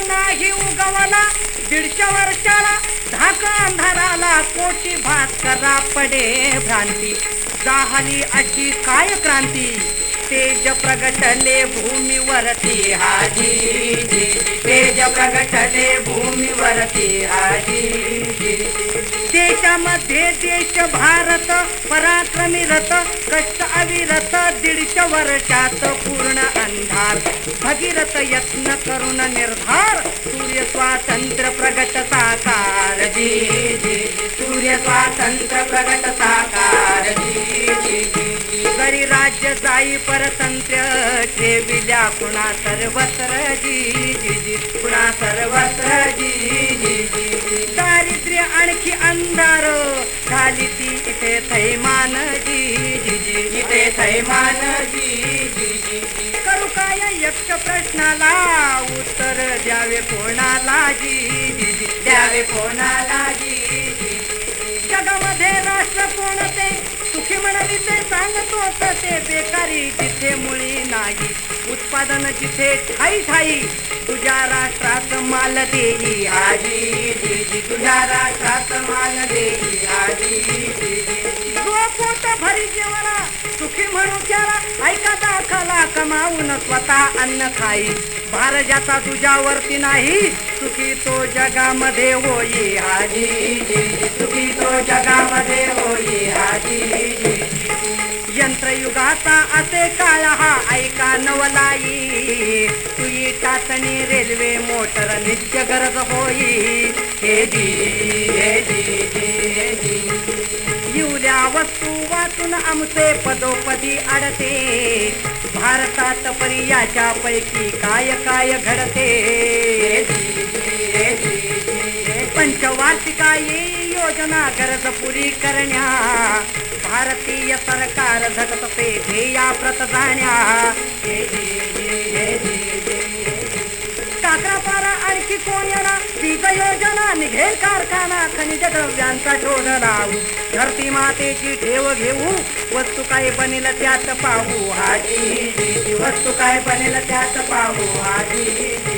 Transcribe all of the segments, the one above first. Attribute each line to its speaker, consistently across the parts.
Speaker 1: नाही उगवला दीडशे वर्षाला धाक अंधाराला कोटी भास्करा पडे भ्रांती. जाहली अशी काय क्रांती? तेज प्रगटले भूमीवरती हाजी प्रगटले भूमीवरती हाजी देशामध्ये देश भारत पराक्रमी रथ कष्ट अविरत दीडशे वर्षात पूर्ण अंधार. भगीरथ यत्न करून निर्धार सूर्य स्वातंत्र्य प्रगट साकार. जी जी. सूर्य स्वातंत्र्य प्रगट साकार. राज्य जाई परतंत्र ठेविल्या कुणा सर्वत्र जी कुणा सर्वत्र जी दारिद्र्य आणखी अंधार झाली ती इथे थैमान जी इथे थैमान जी जी करू काय यक्ष प्रश्नाला? उत्तर द्यावे कोणाला जी द्यावे कोणाला जी. सांगतो ते बेकारी जिथे मुळी नाही उत्पादन जिथे ठाई ठाई तुझ्या राष्ट्रात माल देई आजी जी तुझ्या राष्ट्रात माल देई आजी जो पोट भरी जेवणा सुखी म्हणू त्याला ऐका दाखला कमावून स्वतः अन्न खाई. भार ज्याचा तुझ्यावरती नाही सुखी तो जगामध्ये होई आजी सुखी तो जगामध्ये होई आजी युगाचा असे काळ हा. ऐका नवलाई तुई चाचणी रेल्वे मोटर नित्य गरज होई. हे जी हे जी हे जी. येऊल्या वस्तू वाचून आमचे पदोपदी अडते भारतात पर्याच्या पैकी काय काय घडते? हे जी हे जी. पंचवार्षिका ही योजना गरज पुरी करण्या. भारतीय सरकार झटकते ध्येया प्रत जाण्या. काकरापारा आणखी कोण येणार? वीज योजना निघेल कारखाना खनिज द्रव्यांचा शोध लावू. धरती मातेची ठेव घेऊ वस्तू काय बनेल त्यात पाहू. हाजी वस्तू काय बनेल त्यात पाहू. हाजी.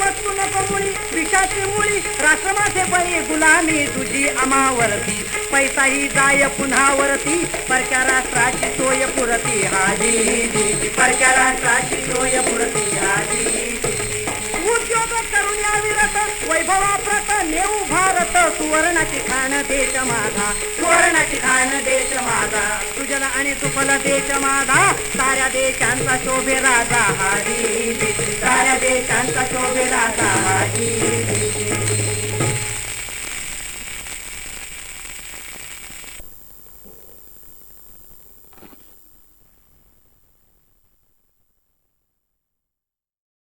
Speaker 1: वस्तू नको मुळी विषाची मुळी. राष्ट्रमाचे बळी गुलामी तुझी अमावरती. पैसाही जाय पुन्हा वरती. परक्या राष्ट्राची सोय पुरती हाजी. परक्या राष्ट्राची सोय पुरती हाजी. उद्योग करून या विरत वैभवाप्रत नेऊ भा सुवर्णाची खान देश माझा सुवर्णाची खान देश माझा. तुझला आणि तुफल देश माझा साऱ्या देशांचा शोभे राजा हरी साऱ्या देशांचा शोभे राजा